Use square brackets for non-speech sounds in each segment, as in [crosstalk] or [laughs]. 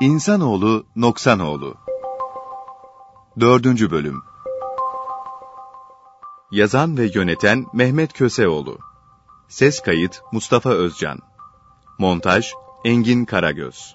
İnsanoğlu Noksanoğlu 4. Bölüm Yazan ve yöneten Mehmet Köseoğlu Ses kayıt Mustafa Özcan Montaj Engin Karagöz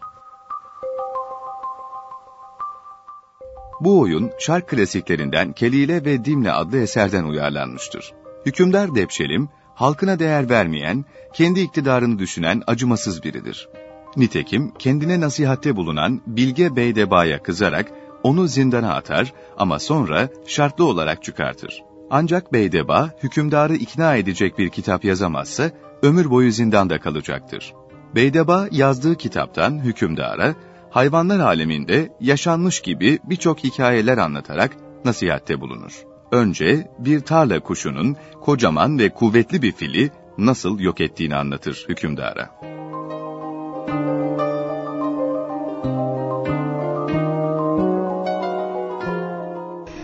Bu oyun şark klasiklerinden Kelile ve Dimle adlı eserden uyarlanmıştır. Hükümdar Depşelim, halkına değer vermeyen, kendi iktidarını düşünen acımasız biridir. Nitekim kendine nasihatte bulunan Bilge Beydeba'ya kızarak onu zindana atar ama sonra şartlı olarak çıkartır. Ancak Beydeba hükümdarı ikna edecek bir kitap yazamazsa ömür boyu zindanda kalacaktır. Beydeba yazdığı kitaptan hükümdara hayvanlar aleminde yaşanmış gibi birçok hikayeler anlatarak nasihatte bulunur. Önce bir tarla kuşunun kocaman ve kuvvetli bir fili nasıl yok ettiğini anlatır hükümdara.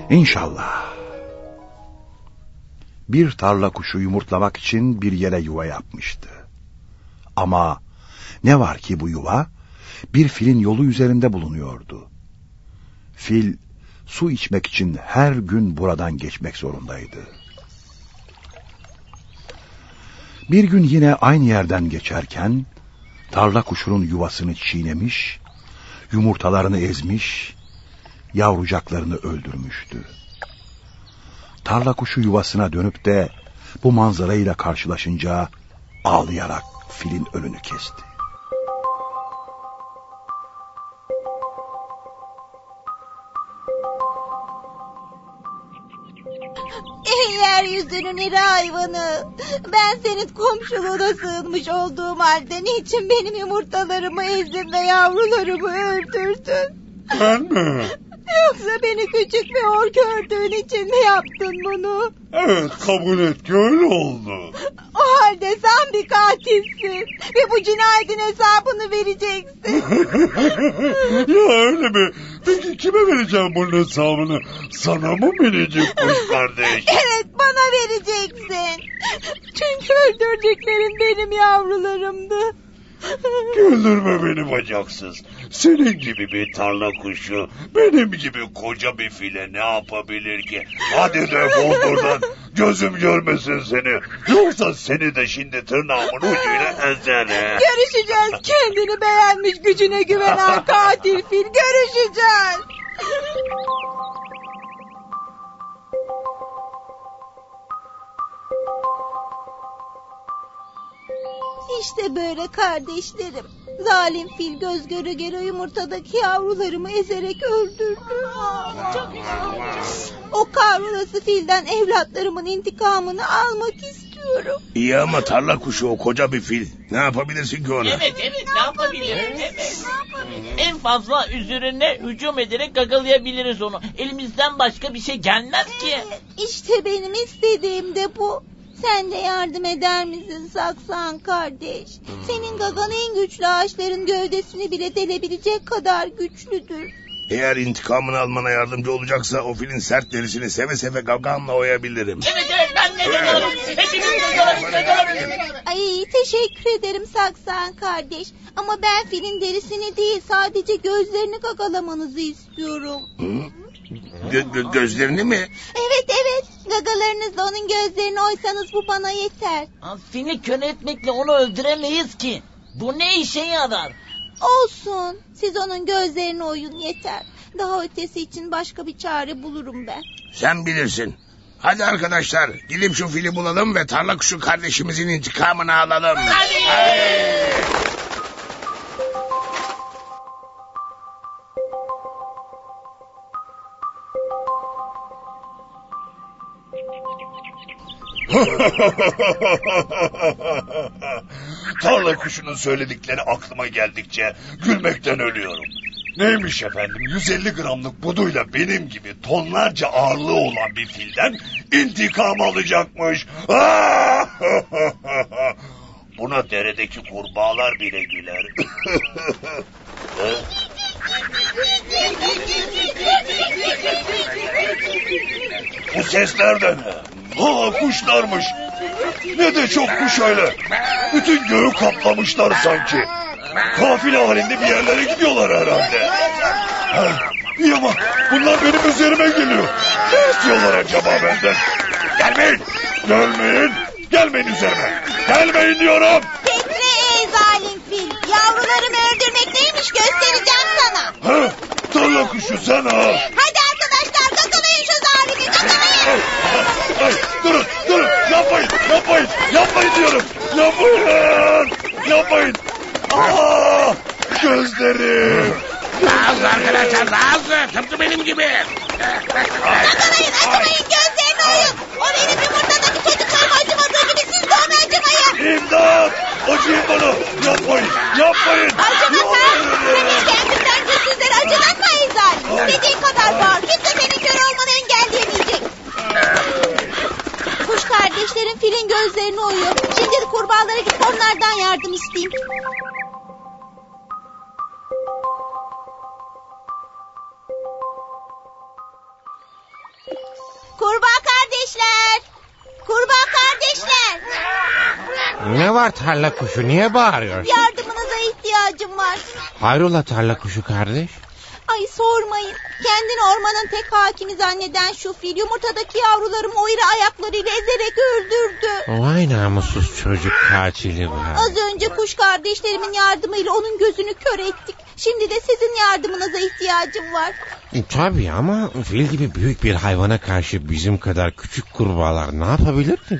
İnşallah. Bir tarla kuşu yumurtlamak için bir yere yuva yapmıştı. Ama ne var ki bu yuva bir filin yolu üzerinde bulunuyordu. Fil su içmek için her gün buradan geçmek zorundaydı. Bir gün yine aynı yerden geçerken tarla kuşunun yuvasını çiğnemiş, yumurtalarını ezmiş, yavrucaklarını öldürmüştü. Tarla kuşu yuvasına dönüp de bu manzarayla karşılaşınca ağlayarak filin önünü kesti. Ey yeryüzünün iri hayvanı. Ben senin komşuluğuna sığınmış olduğum halde niçin benim yumurtalarımı ezdin ve yavrularımı öldürdün? Ben mi? Yoksa beni küçük bir hor gördüğün için mi yaptın bunu? Evet kabul et ki öyle oldu. O halde sen bir katilsin ve bu cinayetin hesabını vereceksin. [laughs] ya öyle mi? Peki kime vereceğim bunun hesabını? Sana mı minicik kuş kardeş? [laughs] Evet bana vereceksin. Çünkü öldürdüklerin benim yavrularımdı. Güldürme beni bacaksız. Senin gibi bir tarla kuşu benim gibi koca bir file ne yapabilir ki? Hadi defol buradan. Gözüm görmesin seni. Yoksa seni de şimdi tırnağımın ucuyla ezerim. Görüşeceğiz kendini beğenmiş gücüne güvenen [laughs] katil fil. Görüşeceğiz. İşte böyle kardeşlerim. Zalim fil göz göre göre yumurtadaki yavrularımı ezerek öldürdü. O kahrolası filden evlatlarımın intikamını almak istiyorum. İyi ama tarla kuşu o koca bir fil. Ne yapabilirsin ki ona? Evet evet ne yapabilirim? Evet. En fazla üzerine hücum ederek gagalayabiliriz onu. Elimizden başka bir şey gelmez ki. İşte benim istediğim de bu. Sen de yardım eder misin Saksan kardeş? Senin gagan en güçlü ağaçların gövdesini bile delebilecek kadar güçlüdür. Eğer intikamını almana yardımcı olacaksa o filin sert derisini seve seve gagamla oyabilirim. Evet evet ben ne gagalarım. Hepimiz gagalarız gagalarız. Ay teşekkür ederim Saksan kardeş. Ama ben filin derisini değil sadece gözlerini gagalamanızı istiyorum. Hı? Gö- gö- gözlerini mi? Evet evet gagalarınızla onun gözlerini oysanız bu bana yeter. Fili kör etmekle onu öldüremeyiz ki. Bu ne işe yarar? Olsun siz onun gözlerini oyun yeter. Daha ötesi için başka bir çare bulurum ben. Sen bilirsin. Hadi arkadaşlar gidip şu fili bulalım ve tarla kuşu kardeşimizin intikamını alalım. Hadi. [laughs] Tarla kuşunun söyledikleri aklıma geldikçe gülmekten ölüyorum. Neymiş efendim 150 gramlık buduyla benim gibi tonlarca ağırlığı olan bir filden intikam alacakmış. [laughs] Buna deredeki kurbağalar bile güler. [laughs] Bu sesler de ne? Ha kuşlarmış. Ne de çok kuş öyle. Bütün göğü kaplamışlar sanki. Kafile halinde bir yerlere gidiyorlar herhalde. Ha, iyi ama bunlar benim üzerime geliyor. Ne istiyorlar acaba benden? Gelmeyin. Gelmeyin. Gelmeyin üzerime. Gelmeyin diyorum. Bekle ey zalim fil. Yavrularımı öldürmek neymiş göstereceğim sana. Ha, tarla kuşu sen ha. Hadi arkadaşlar kakalayın şu zalimi kakalayın. Ay, durun, durun. Yapmayın, yapmayın, yapmayın diyorum. Yapmayın, yapmayın. Aa, gözlerim. Daha hızlı arkadaşlar hızlı. Tıpkı benim gibi. Yakalayın acımayın gözlerini oyun. O benim yumurtadaki çocuklarım acımadığı gibi siz de ona acımayın. İmdat! Acıyın bana. Yapmayın, yapmayın. Acıma sen. Senin kendinden güçsüzlere acılanma ey zalim. İstediğin kadar bağır. Kimse senin kör olmanı engelleyemeyecek. Kuş kardeşlerin filin gözlerini oyuyor. Şimdi kurbağalara gidip onlardan yardım isteyeyim. Kurbağa kardeşler. Kurbağa kardeşler. Ne var tarla kuşu niye bağırıyorsun? Yardımınıza ihtiyacım var. Hayrola tarla kuşu kardeş? Ay sormayın. Kendini ormanın tek hakimi zanneden şu fil yumurtadaki yavrularımı o iri ayaklarıyla ezerek öldürdü. Vay namussuz çocuk katili var. Az önce kuş kardeşlerimin yardımıyla onun gözünü kör ettik. Şimdi de sizin yardımınıza ihtiyacım var. Tabii ama fil gibi büyük bir hayvana karşı bizim kadar küçük kurbağalar ne yapabilir ki?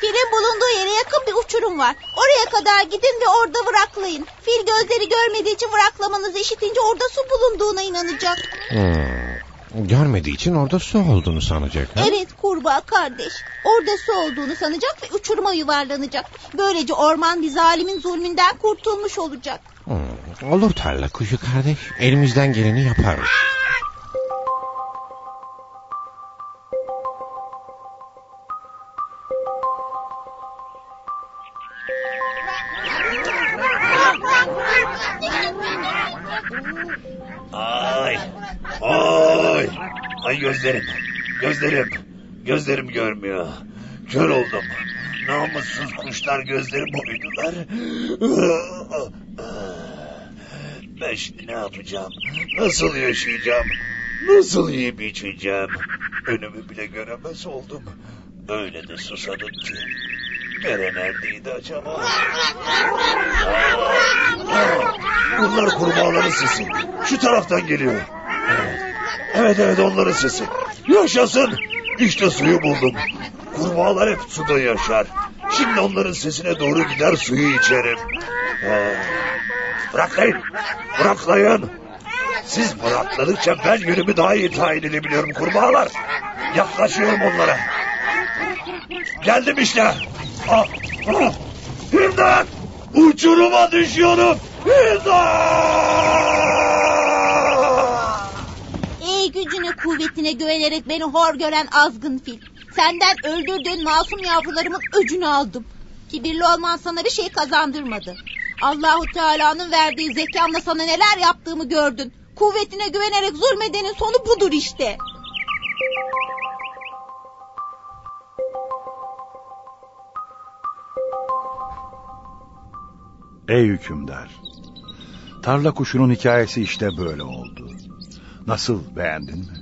Filin bulunduğu yere yakın bir uçurum var. Oraya kadar gidin ve orada vıraklayın. Fil gözleri görmediği için vıraklamanızı işitince orada su bulunduğuna inanacak. Hmm. Görmediği için orada su olduğunu sanacak. Ha? Evet kurbağa kardeş. Orada su olduğunu sanacak ve uçuruma yuvarlanacak. Böylece orman bir zalimin zulmünden kurtulmuş olacak. Hmm. Olur tarla kuşu kardeş. Elimizden geleni yaparız. Ay, ay, ay gözlerim, gözlerim, gözlerim görmüyor. Kör oldum. Namussuz kuşlar gözlerimi oydular. Ben şimdi ne yapacağım? Nasıl yaşayacağım? Nasıl yiyip içeceğim? Önümü bile göremez oldum. Öyle de susadım ki. Nere neredeydi acaba? Bunlar kurbağaların sesi. Şu taraftan geliyor. Evet, evet, onların sesi. Yaşasın. İşte suyu buldum. Kurbağalar hep suda yaşar. Şimdi onların sesine doğru gider suyu içerim. Ee, bıraklayın. Bıraklayın. Siz bırakladıkça ben yönümü daha iyi tayin edebiliyorum kurbağalar. Yaklaşıyorum onlara. Geldim işte. Ah, ah. Uçuruma düşüyorum. Ey gücüne kuvvetine güvenerek beni hor gören azgın fil. Senden öldürdüğün masum yavrularımın öcünü aldım. Kibirli olman sana bir şey kazandırmadı. Allahu Teala'nın verdiği zekamla sana neler yaptığımı gördün. Kuvvetine güvenerek zulmedenin sonu budur işte. Ey hükümdar. Tarla kuşunun hikayesi işte böyle oldu. Nasıl beğendin mi?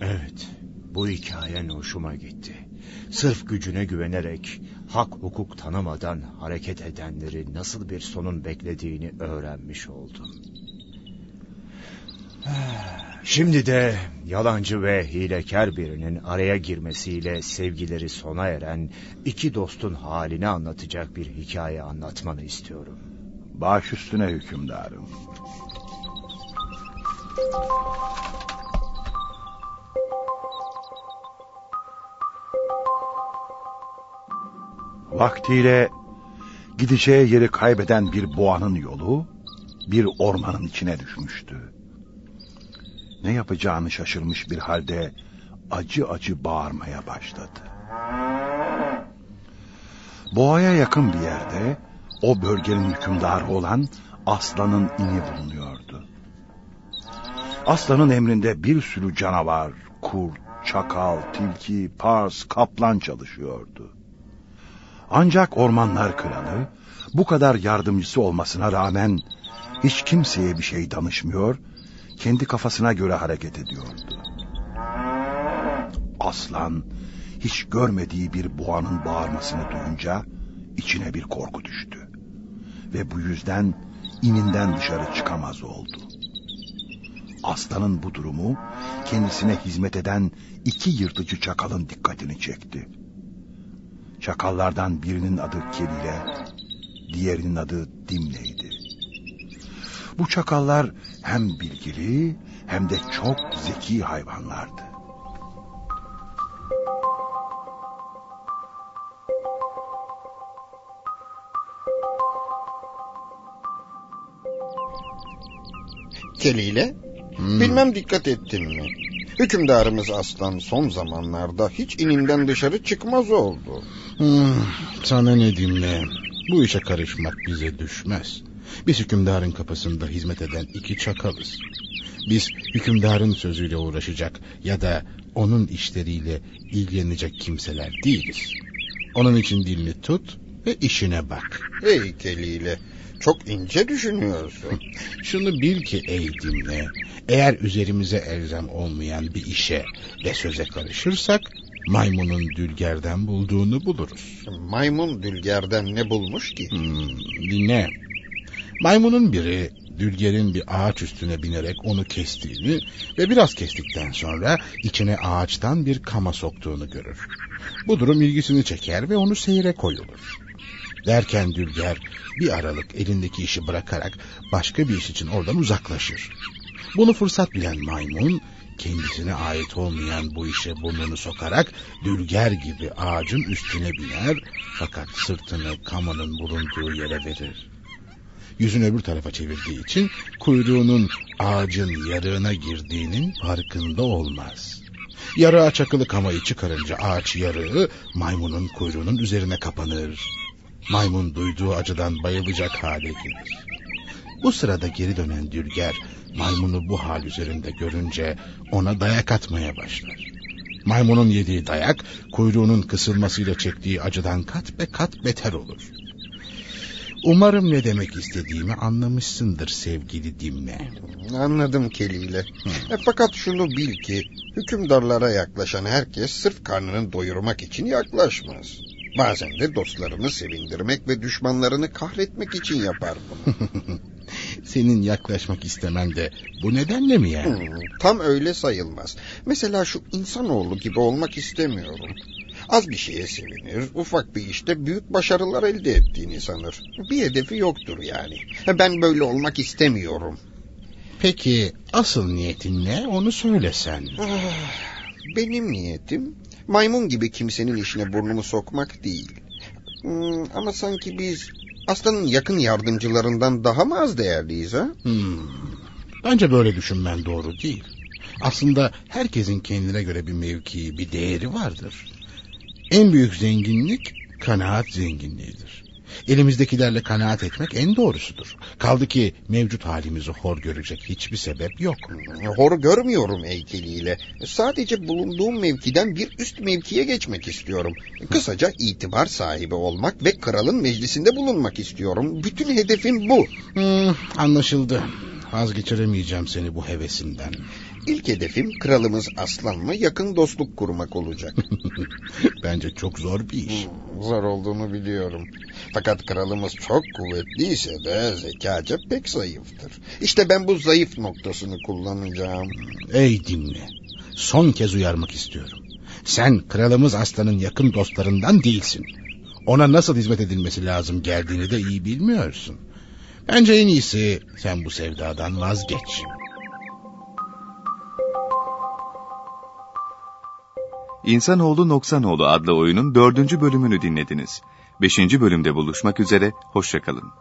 Evet, bu hikayen hoşuma gitti. Sırf gücüne güvenerek, hak hukuk tanımadan hareket edenleri nasıl bir sonun beklediğini öğrenmiş oldum. [sighs] Şimdi de yalancı ve hilekar birinin araya girmesiyle sevgileri sona eren iki dostun halini anlatacak bir hikaye anlatmanı istiyorum. Baş üstüne hükümdarım. Vaktiyle gideceği yeri kaybeden bir boğanın yolu bir ormanın içine düşmüştü. Ne yapacağını şaşırmış bir halde acı acı bağırmaya başladı. Boğaya yakın bir yerde o bölgenin hükümdarı olan aslanın ini bulunuyordu. Aslanın emrinde bir sürü canavar, kurt, çakal, tilki, pars, kaplan çalışıyordu. Ancak ormanlar kralı bu kadar yardımcısı olmasına rağmen Hiç kimseye bir şey danışmıyor, kendi kafasına göre hareket ediyordu. Aslan hiç görmediği bir boğanın bağırmasını duyunca içine bir korku düştü. Ve bu yüzden ininden dışarı çıkamaz oldu. Aslanın bu durumu kendisine hizmet eden iki yırtıcı çakalın dikkatini çekti. Çakallardan birinin adı Kelile, diğerinin adı Dimne'ydi. Bu çakallar hem bilgili hem de çok zeki hayvanlardı. Keliyle, bilmem dikkat ettin mi? Hükümdarımız aslan son zamanlarda hiç ininden dışarı çıkmaz oldu. Hmm, sana ne dinle. Bu işe karışmak bize düşmez. Biz hükümdarın kapısında hizmet eden iki çakalız. Biz hükümdarın sözüyle uğraşacak ya da onun işleriyle ilgilenecek kimseler değiliz. Onun için dilini tut ve işine bak. Ey Keliyle, çok ince düşünüyorsun. [laughs] Şunu bil ki ey dinle, eğer üzerimize elzem olmayan bir işe ve söze karışırsak maymunun dülgerden bulduğunu buluruz. Maymun dülgerden ne bulmuş ki? Hmm, dinle. Maymunun biri dülgerin bir ağaç üstüne binerek onu kestiğini ve biraz kestikten sonra içine ağaçtan bir kama soktuğunu görür. Bu durum ilgisini çeker ve onu seyre koyulur. Derken Dülger bir aralık elindeki işi bırakarak başka bir iş için oradan uzaklaşır. Bunu fırsat bilen maymun kendisine ait olmayan bu işe burnunu sokarak Dülger gibi ağacın üstüne biner fakat sırtını kamanın bulunduğu yere verir. Yüzünü öbür tarafa çevirdiği için kuyruğunun ağacın yarığına girdiğinin farkında olmaz. Yarığa çakılı kamayı çıkarınca ağaç yarığı maymunun kuyruğunun üzerine kapanır. Maymun duyduğu acıdan bayılacak hale gelir. Bu sırada geri dönen Dülger maymunu bu hal üzerinde görünce ona dayak atmaya başlar. Maymunun yediği dayak kuyruğunun kısılmasıyla çektiği acıdan kat be kat beter olur. Umarım ne demek istediğimi anlamışsındır sevgili Dimne. Anladım Keliyle. E, fakat şunu bil ki hükümdarlara yaklaşan herkes sırf karnını doyurmak için yaklaşmaz. Bazen de dostlarını sevindirmek ve düşmanlarını kahretmek için yapar bunu. [laughs] Senin yaklaşmak istemen de bu nedenle mi yani? Hmm, tam öyle sayılmaz. Mesela şu insanoğlu gibi olmak istemiyorum. Az bir şeye sevinir, ufak bir işte büyük başarılar elde ettiğini sanır. Bir hedefi yoktur yani. Ben böyle olmak istemiyorum. Peki asıl niyetin ne onu söylesen. Ah, benim niyetim maymun gibi kimsenin işine burnumu sokmak değil. Hmm, ama sanki biz aslanın yakın yardımcılarından daha mı az değerliyiz ha? Hmm. Bence böyle düşünmen doğru değil. Aslında herkesin kendine göre bir mevkii, bir değeri vardır. En büyük zenginlik kanaat zenginliğidir. Elimizdekilerle kanaat etmek en doğrusudur. Kaldı ki mevcut halimizi hor görecek hiçbir sebep yok. Hor görmüyorum heykeliyle. Sadece bulunduğum mevkiden bir üst mevkiye geçmek istiyorum. Kısaca itibar sahibi olmak ve kralın meclisinde bulunmak istiyorum. Bütün hedefim bu. Hmm, anlaşıldı. Vazgeçiremeyeceğim seni bu hevesinden. İlk hedefim kralımız Aslan'la yakın dostluk kurmak olacak. [laughs] Bence çok zor bir iş. Hmm, zor olduğunu biliyorum. Fakat kralımız çok kuvvetliyse de zekaca pek zayıftır. İşte ben bu zayıf noktasını kullanacağım. Ey dinle. Son kez uyarmak istiyorum. Sen kralımız Aslan'ın yakın dostlarından değilsin. Ona nasıl hizmet edilmesi lazım geldiğini de iyi bilmiyorsun. Bence en iyisi sen bu sevdadan vazgeç. İnsanoğlu Noksanoğlu adlı oyunun dördüncü bölümünü dinlediniz. Beşinci bölümde buluşmak üzere, hoşçakalın.